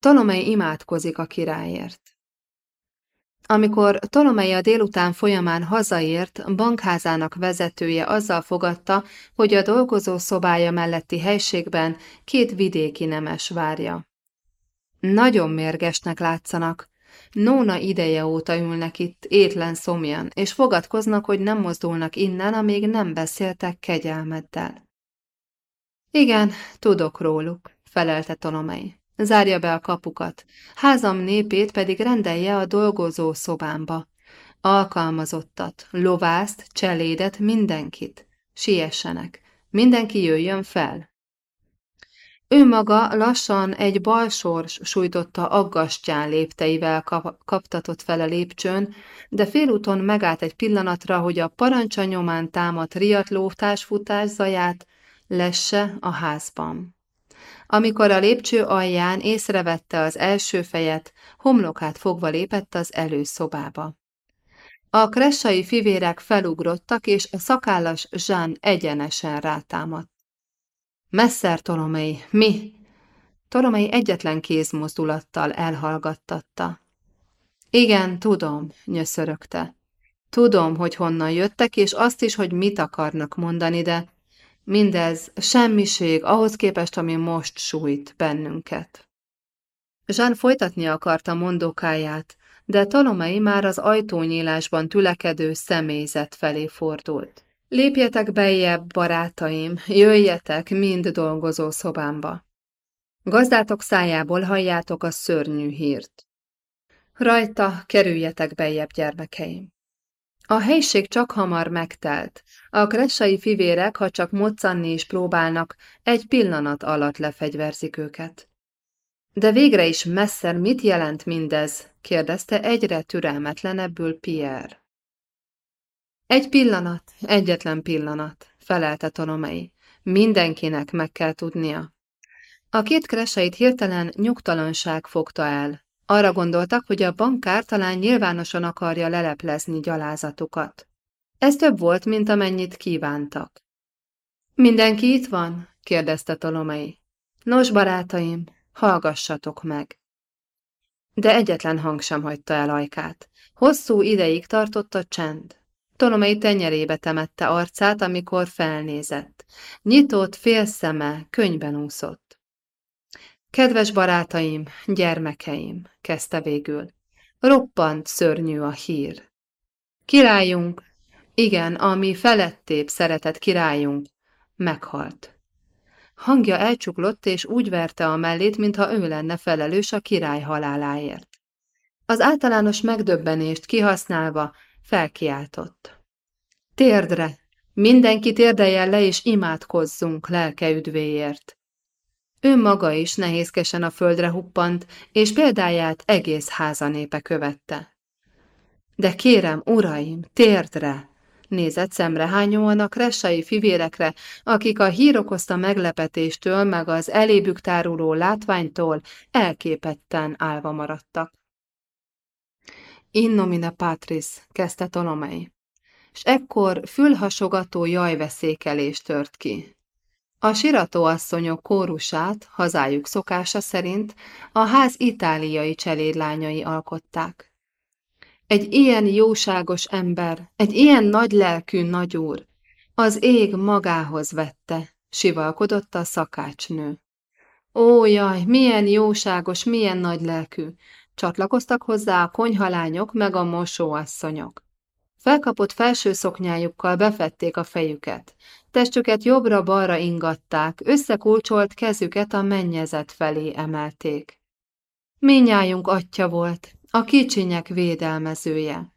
Tolomei imádkozik a királyért. Amikor Tolomei a délután folyamán hazaért, bankházának vezetője azzal fogadta, hogy a dolgozó szobája melletti helységben két vidéki nemes várja. Nagyon mérgesnek látszanak. Nóna ideje óta ülnek itt, étlen szomjan, és fogadkoznak, hogy nem mozdulnak innen, amíg nem beszéltek kegyelmeddel. Igen, tudok róluk, felelte Tolomei. Zárja be a kapukat, házam népét pedig rendelje a dolgozó szobámba. Alkalmazottat, lovászt, cselédet, mindenkit. Siessenek, mindenki jöjjön fel. Ő maga lassan egy balsors sújtotta aggastyán lépteivel kap kaptatott fel a lépcsőn, de félúton megállt egy pillanatra, hogy a parancsa nyomán támadt riatlótás futás zaját lesse a házban. Amikor a lépcső alján észrevette az első fejet, homlokát fogva lépett az előszobába. A kressai fivérek felugrottak, és a szakállas Zsán egyenesen rátámadt. Messzer Tolomei, mi? Tolomei egyetlen kézmozdulattal elhallgattatta. Igen, tudom, nyöszörögte. Tudom, hogy honnan jöttek, és azt is, hogy mit akarnak mondani, de Mindez semmiség ahhoz képest, ami most sújt bennünket. Jean folytatni akarta mondókáját, de Tolomei már az ajtónyílásban tülekedő személyzet felé fordult. Lépjetek bejjebb, barátaim, jöjjetek mind dolgozó szobámba. Gazdátok szájából halljátok a szörnyű hírt. Rajta kerüljetek bejjebb, gyermekeim. A helység csak hamar megtelt. A kressai fivérek, ha csak moccanni is próbálnak, egy pillanat alatt lefegyverzik őket. De végre is messzer mit jelent mindez? kérdezte egyre türelmetlenebbül Pierre. Egy pillanat, egyetlen pillanat, felelte Tolomei. Mindenkinek meg kell tudnia. A két kreseit hirtelen nyugtalanság fogta el. Arra gondoltak, hogy a bankár talán nyilvánosan akarja leleplezni gyalázatukat. Ez több volt, mint amennyit kívántak. Mindenki itt van? kérdezte Tolomei. Nos, barátaim, hallgassatok meg. De egyetlen hang sem hagyta el ajkát. Hosszú ideig tartott a csend. Tolomei tenyerébe temette arcát, amikor felnézett. Nyitott fél szeme könyben úszott. Kedves barátaim, gyermekeim, kezdte végül. Roppant szörnyű a hír. Királyunk, igen, ami felettébb szeretett királyunk, meghalt. Hangja elcsuklott, és úgy verte a mellét, mintha ő lenne felelős a király haláláért. Az általános megdöbbenést kihasználva felkiáltott. Térdre! Mindenki térdeljen le, és imádkozzunk lelke üdvéért! Ő maga is nehézkesen a földre huppant, és példáját egész háza népe követte. De kérem, uraim, térdre! Nézett szemrehányóan a kressai fivérekre, akik a hír okozta meglepetéstől, meg az elébük táruló látványtól elképetten állva maradtak. Innomine patris, kezdte Tolomei, s ekkor fülhasogató jajveszékelés tört ki. A siratóasszonyok kórusát, hazájuk szokása szerint, a ház itáliai cselédlányai alkották. Egy ilyen jóságos ember, egy ilyen nagy lelkű nagyúr, az ég magához vette, sivalkodott a szakácsnő. Ó, jaj, milyen jóságos, milyen nagy lelkű, csatlakoztak hozzá a konyhalányok meg a mosóasszonyok. Felkapott felső szoknyájukkal befették a fejüket. Testüket jobbra-balra ingatták, összekulcsolt kezüket a mennyezet felé emelték. Minnyájunk atya volt, a kicsinyek védelmezője.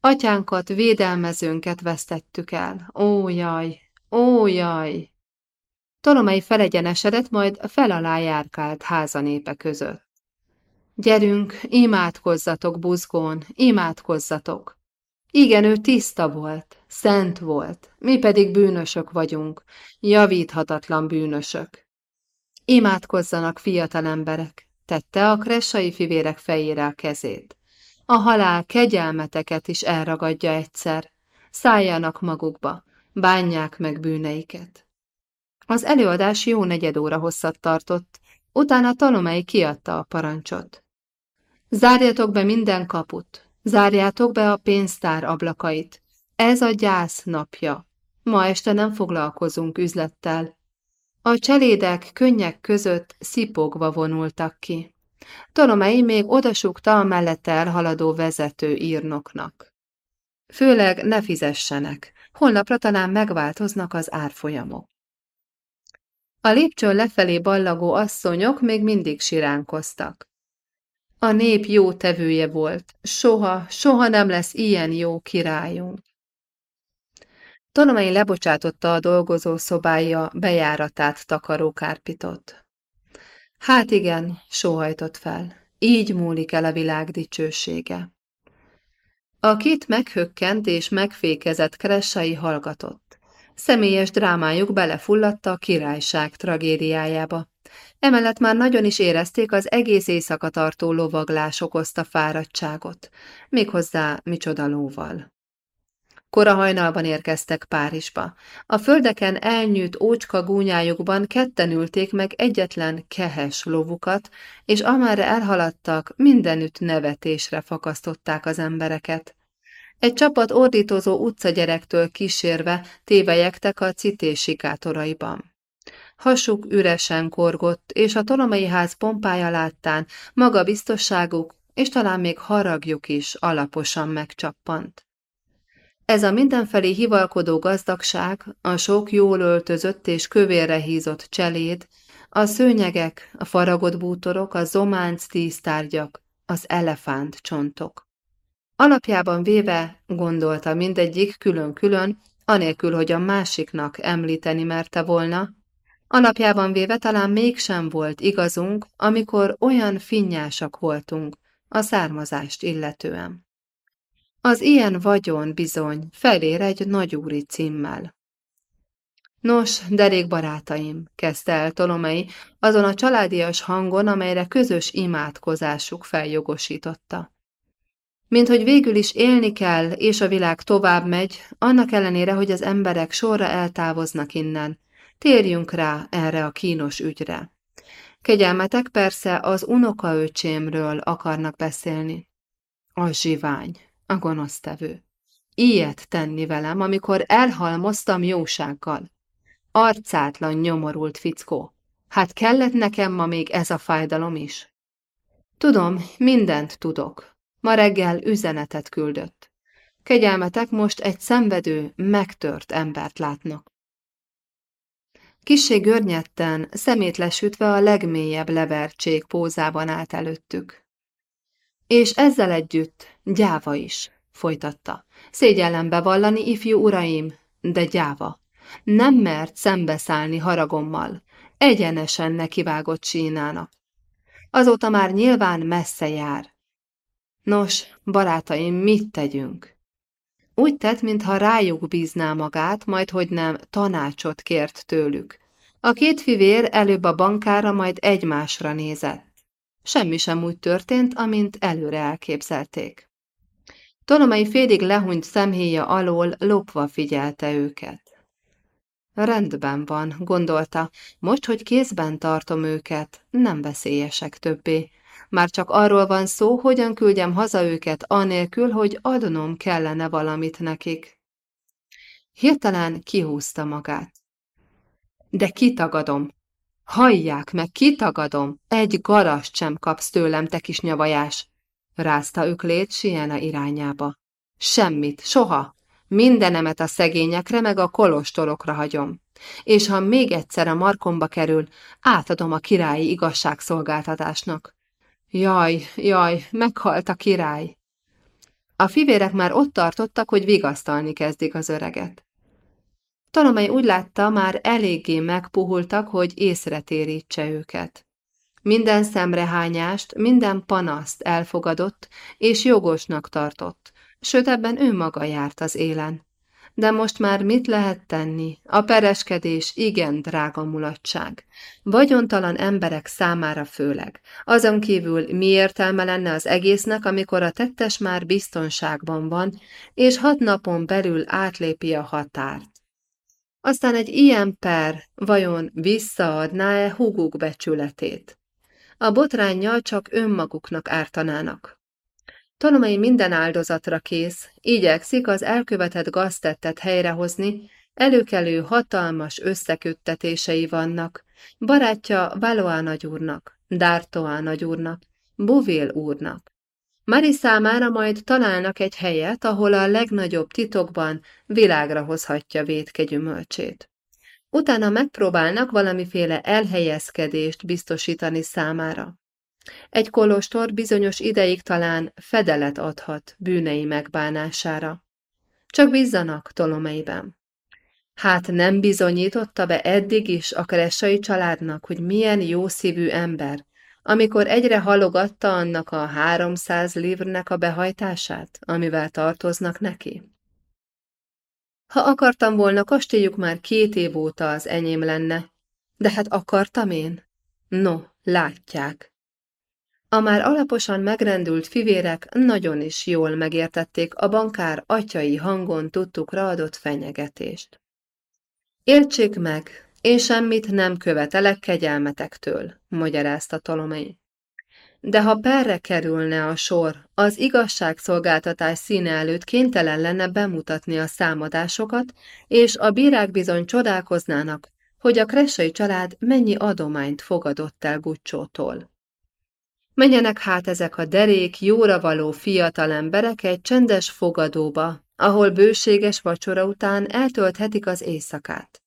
Atyánkat, védelmezőnket vesztettük el. Ó, jaj, ó, jaj! Tolomei felegyenesedett, majd fel alá járkált házanépe között. Gyerünk, imádkozzatok, buzgón, imádkozzatok! Igen, ő tiszta volt, szent volt, mi pedig bűnösök vagyunk, javíthatatlan bűnösök. Imádkozzanak, fiatal emberek, tette a kressai fivérek fejére a kezét. A halál kegyelmeteket is elragadja egyszer, szálljanak magukba, bánják meg bűneiket. Az előadás jó negyed óra hosszat tartott, Utána Talomei kiadta a parancsot. Zárjatok be minden kaput, zárjátok be a pénztár ablakait. Ez a gyász napja. Ma este nem foglalkozunk üzlettel. A cselédek könnyek között szipogva vonultak ki. Tolomei még odasukta a mellette elhaladó vezető írnoknak. Főleg ne fizessenek, holnapra talán megváltoznak az árfolyamok. A lépcsőn lefelé ballagó asszonyok még mindig siránkoztak. A nép jó tevője volt, soha, soha nem lesz ilyen jó királyunk. Tolomei lebocsátotta a dolgozó szobája bejáratát takaró kárpitot. Hát igen, sóhajtott fel, így múlik el a világ dicsősége. A két meghökkent és megfékezett kressai hallgatott. Személyes drámájuk belefulladta a királyság tragédiájába. Emellett már nagyon is érezték az egész éjszaka tartó lovaglás okozta fáradtságot, méghozzá micsoda lóval. Kora hajnalban érkeztek Párizsba. A földeken elnyűjt ócska gúnyájukban ketten ülték meg egyetlen kehes lovukat, és amerre elhaladtak, mindenütt nevetésre fakasztották az embereket. Egy csapat ordítozó utcagyerektől kísérve tévejektek a cités sikátoraiban. Hasuk üresen korgott, és a tolomai ház pompája láttán maga biztosságuk, és talán még haragjuk is alaposan megcsappant. Ez a mindenfelé hivalkodó gazdagság, a sok jól öltözött és kövérre hízott cseléd, a szőnyegek, a faragott bútorok, a zománc tíztárgyak, az elefánt csontok. Alapjában véve, gondolta mindegyik külön-külön, anélkül, hogy a másiknak említeni merte volna, alapjában véve talán mégsem volt igazunk, amikor olyan finnyásak voltunk a származást illetően. Az ilyen vagyon bizony felér egy nagyúri címmel. Nos, derék barátaim, kezdte el Tolomei azon a családias hangon, amelyre közös imádkozásuk feljogosította. Mint hogy végül is élni kell, és a világ tovább megy, annak ellenére, hogy az emberek sorra eltávoznak innen. Térjünk rá erre a kínos ügyre. Kegyelmetek persze az unokaöcsémről akarnak beszélni. A zsivány a gonosztevő. Ilyet tenni velem, amikor elhalmoztam jósággal. Arcátlan nyomorult fickó. Hát kellett nekem ma még ez a fájdalom is? Tudom, mindent tudok. Ma reggel üzenetet küldött. Kegyelmetek most egy szenvedő, megtört embert látnak. Kissé görnyetten, szemét lesütve a legmélyebb levertség pózában állt előttük. És ezzel együtt gyáva is, folytatta. Szégyellem bevallani, ifjú uraim, de gyáva. Nem mert szembeszállni haragommal, egyenesen nekivágott sínának. Azóta már nyilván messze jár. Nos, barátaim, mit tegyünk? Úgy tett, mintha rájuk bízná magát, majd hogy nem tanácsot kért tőlük. A két fivér előbb a bankára, majd egymásra nézett. Semmi sem úgy történt, amint előre elképzelték. Tolomai félig lehúnyt szemhéja alól lopva figyelte őket. Rendben van, gondolta, most, hogy kézben tartom őket, nem veszélyesek többé. Már csak arról van szó, hogyan küldjem haza őket, anélkül, hogy adnom kellene valamit nekik. Hirtelen kihúzta magát. De kitagadom, Hallják meg, kitagadom, egy garast sem kapsz tőlem, te kis nyavajás, rázta öklét Siena irányába. Semmit, soha. Mindenemet a szegényekre meg a kolostorokra hagyom. És ha még egyszer a markomba kerül, átadom a királyi igazságszolgáltatásnak. Jaj, jaj, meghalt a király. A fivérek már ott tartottak, hogy vigasztalni kezdik az öreget. Talomai úgy látta, már eléggé megpuhultak, hogy észre térítse őket. Minden szemrehányást, minden panaszt elfogadott, és jogosnak tartott, sőt ebben ő maga járt az élen. De most már mit lehet tenni? A pereskedés igen drága mulatság. Vagyontalan emberek számára főleg. Azon kívül mi értelme lenne az egésznek, amikor a tettes már biztonságban van, és hat napon belül átlépi a határt. Aztán egy ilyen per vajon visszaadná-e húguk becsületét? A botránnyal csak önmaguknak ártanának. Tolomei minden áldozatra kész, igyekszik az elkövetett gaztettet helyrehozni, előkelő hatalmas összeköttetései vannak, barátja Valois nagyúrnak, D'Artois nagyúrnak, Bouvél úrnak. Mari számára majd találnak egy helyet, ahol a legnagyobb titokban világra hozhatja vétkegyümölcsét. Utána megpróbálnak valamiféle elhelyezkedést biztosítani számára. Egy kolostor bizonyos ideig talán fedelet adhat bűnei megbánására. Csak bízzanak Tolomeiben. Hát nem bizonyította be eddig is a kressai családnak, hogy milyen jó szívű ember, amikor egyre halogatta annak a háromszáz livrnek a behajtását, amivel tartoznak neki? Ha akartam volna, kastélyuk már két év óta az enyém lenne, de hát akartam én? No, látják. A már alaposan megrendült fivérek nagyon is jól megértették a bankár atyai hangon tudtukra adott fenyegetést. Értsék meg, én semmit nem követelek kegyelmetektől, magyarázta Tolomei. De ha perre kerülne a sor, az igazságszolgáltatás színe előtt kénytelen lenne bemutatni a számadásokat, és a bírák bizony csodálkoznának, hogy a kressai család mennyi adományt fogadott el Gucsótól. Menjenek hát ezek a derék, jóra való fiatal emberek egy csendes fogadóba, ahol bőséges vacsora után eltölthetik az éjszakát.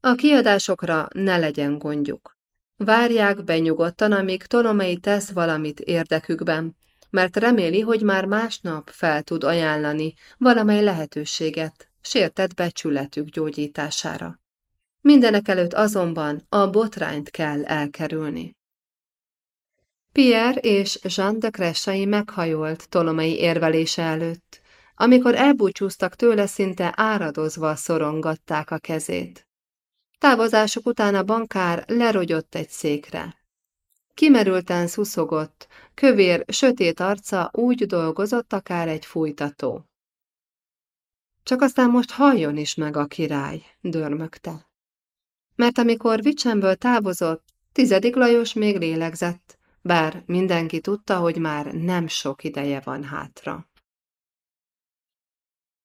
A kiadásokra ne legyen gondjuk. Várják be nyugodtan, amíg Tolomei tesz valamit érdekükben, mert reméli, hogy már másnap fel tud ajánlani valamely lehetőséget sértett becsületük gyógyítására. Mindenek előtt azonban a botrányt kell elkerülni. Pierre és Jean de Cressai meghajolt Tolomei érvelése előtt, amikor elbúcsúztak tőle szinte áradozva szorongatták a kezét. Távozásuk után a bankár lerogyott egy székre. Kimerülten szuszogott, kövér, sötét arca úgy dolgozott akár egy fújtató. Csak aztán most halljon is meg a király, dörmögte. Mert amikor Vicsemből távozott, tizedik Lajos még lélegzett, bár mindenki tudta, hogy már nem sok ideje van hátra.